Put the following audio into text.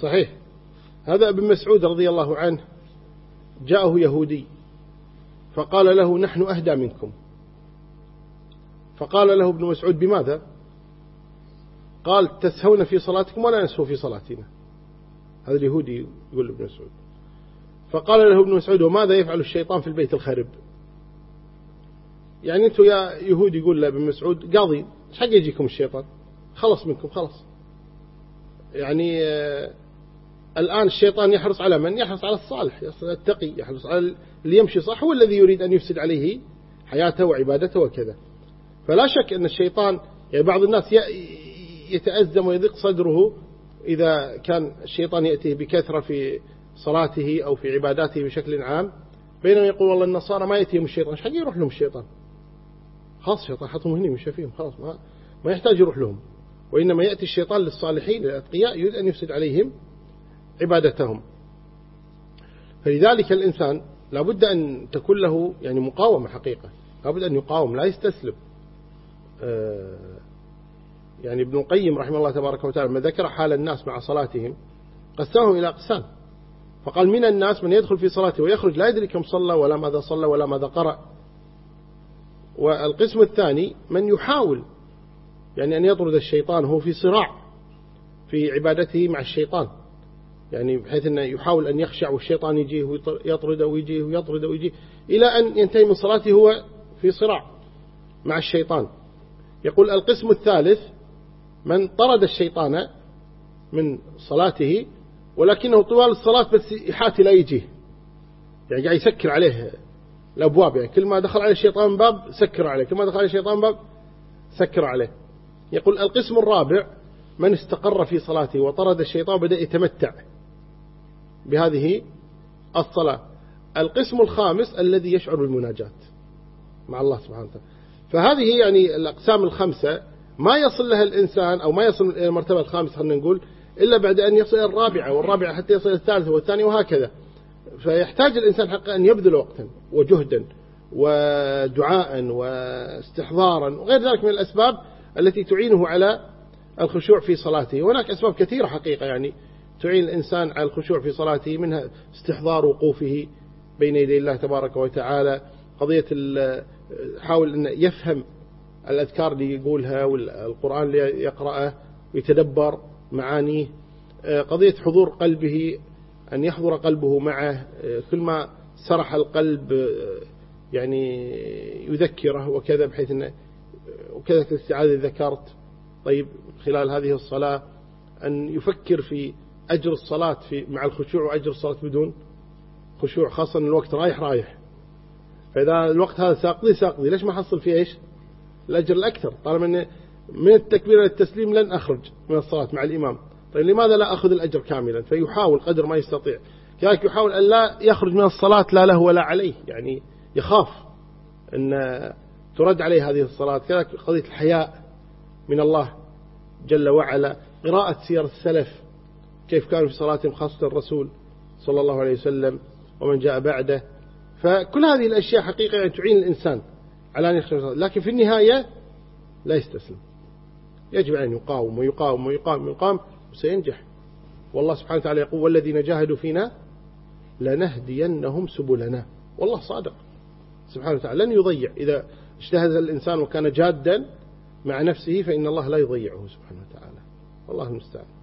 صحيح. هذا ابن مسعود رضي الله عنه جاءه يهودي فقال له نحن أهدى منكم. فقال له ابن مسعود بماذا؟ قال تسهون في صلاتكم ولا نسهو في صلاتنا. هذا اليهودي يقول ابن مسعود. فقال له ابن مسعود وماذا يفعل الشيطان في البيت الخرب؟ يعني أنتم يا يهود يقول لابن مسعود قاضي حق يجيكم الشيطان؟ خلص منكم خلص. يعني آه الآن الشيطان يحرص على من؟ يحرص على الصالح التقي يحرص على اللي يمشي صح هو الذي يريد أن يفسد عليه حياته وعبادته وكذا. فلا شك أن الشيطان يعني بعض الناس يتأزم ويضيق صدره إذا كان الشيطان يأتيه بكثرة في صلاته أو في عباداته بشكل عام بينما يقول والله النصارى ما يأتيهم الشيطان حق يروح لهم الشيطان؟ خلاص الشيطان حطهم هنا مش فيهم خلاص ما, ما يحتاج يروح لهم. وإنما يأتي الشيطان للصالحين للأتقياء يريد أن يفسد عليهم عبادتهم. فلذلك الإنسان لابد أن تكون له يعني مقاومة حقيقة. لابد أن يقاوم لا يستسلم. آه، يعني ابن القيم رحمه الله تبارك وتعالى ما ذكر حال الناس مع صلاتهم قسمهم إلى أقسام. فقال من الناس من يدخل في صلاته ويخرج لا يدري كم صلى ولا ماذا صلى ولا ماذا قرأ. والقسم الثاني من يحاول يعني أن يطرد الشيطان هو في صراع في عبادته مع الشيطان. يعني بحيث أنه يحاول أن يخشع والشيطان يجيه ويطرده ويجيه ويطرده ويجيه إلى أن ينتهي من صلاته هو في صراع مع الشيطان. يقول القسم الثالث من طرد الشيطان من صلاته ولكنه طوال الصلاة بس يحاتي لا يجيه. يعني قاعد يسكر عليه الأبواب يعني كل ما دخل عليه الشيطان باب سكر عليه كل ما دخل عليه الشيطان باب سكر عليه. يقول القسم الرابع من استقر في صلاته وطرد الشيطان بدأ يتمتع. بهذه الصلاة. القسم الخامس الذي يشعر بالمناجاة مع الله سبحانه وتعالى. فهذه يعني الأقسام الخمسة ما يصل لها الإنسان أو ما يصل إلى المرتبة الخامسة خلينا نقول إلا بعد أن يصل إلى الرابعة والرابعة حتى يصل إلى الثالثة والثانية وهكذا. فيحتاج الإنسان حقا أن يبذل وقتا وجهدا ودعاء واستحضارا وغير ذلك من الأسباب التي تعينه على الخشوع في صلاته. هناك أسباب كثيرة حقيقة يعني تعين الإنسان على الخشوع في صلاته منها استحضار وقوفه بين يدي الله تبارك وتعالى. قضية حاول أن يفهم الأذكار اللي يقولها والقرآن اللي يقرأه ويتدبر معانيه. قضية حضور قلبه أن يحضر قلبه معه. كل ما سرح القلب يعني يذكره وكذا بحيث أنه وكذا الاستعاذة ذكرت. طيب خلال هذه الصلاة أن يفكر في أجر الصلاة في مع الخشوع وأجر الصلاة بدون خشوع خاصة أن الوقت رايح رايح. فإذا الوقت هذا ساقضي ساقضي ليش ما حصل فيه إيش؟ الأجر الأكثر. طالما أن من التكبير إلى التسليم لن أخرج من الصلاة مع الإمام. طيب لماذا لا أخذ الأجر كاملا؟ فيحاول قدر ما يستطيع. كذلك يحاول أن لا يخرج من الصلاة لا له ولا عليه. يعني يخاف أن ترد عليه هذه الصلاة. كذلك قضية الحياء من الله جل وعلا. قراءة سير السلف. كيف كانوا في صلاتهم خاصة الرسول صلى الله عليه وسلم ومن جاء بعده. فكل هذه الأشياء حقيقة يعني تعين الإنسان على أن يخشى لكن في النهاية لا يستسلم. يجب أن يقاوم ويقاوم ويقاوم ويقاوم وسينجح. والله سبحانه وتعالى يقول والذين جاهدوا فينا لنهدينهم سبلنا. والله صادق. سبحانه وتعالى لن يضيع. إذا اجتهد الإنسان وكان جادا مع نفسه فإن الله لا يضيعه سبحانه وتعالى. والله المستعان.